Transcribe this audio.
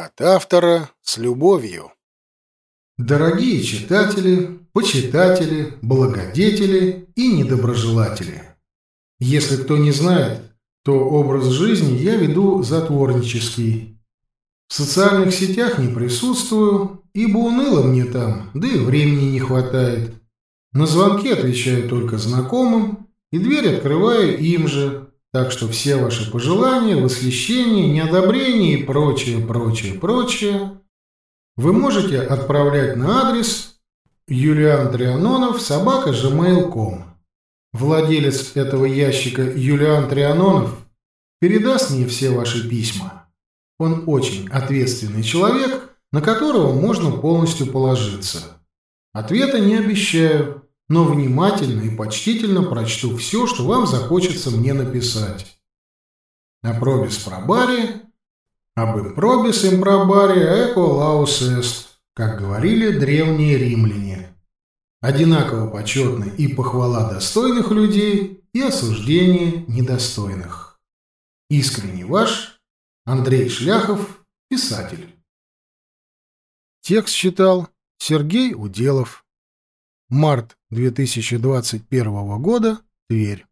От автора с любовью. Дорогие читатели, почитатели, благодетели и недоброжелатели. Если кто не знает, то образ жизни я веду затворнический. В социальных сетях не присутствую, ибо уныло мне там, да и времени не хватает. На звонки отвечаю только знакомым, и дверь открываю им же, так что все ваши пожелания, восхищения, неодобрения и прочее, прочее, прочее вы можете отправлять на адрес Юлиан Трианонов, собака gmail.com. Владелец этого ящика Юлиан Трианонов передаст мне все ваши письма. Он очень ответственный человек, на которого можно полностью положиться. Ответа не обещаю, но внимательно и почтительно прочту все, что вам захочется мне написать. О пробис пробаре, об импробис импробаре эко лаус эст, как говорили древние римляне. Одинаково почетны и похвала достойных людей, и осуждение недостойных. Искренне ваш Андрей Шляхов, писатель. Текст читал Сергей Уделов. Март 2021 года. Тверь.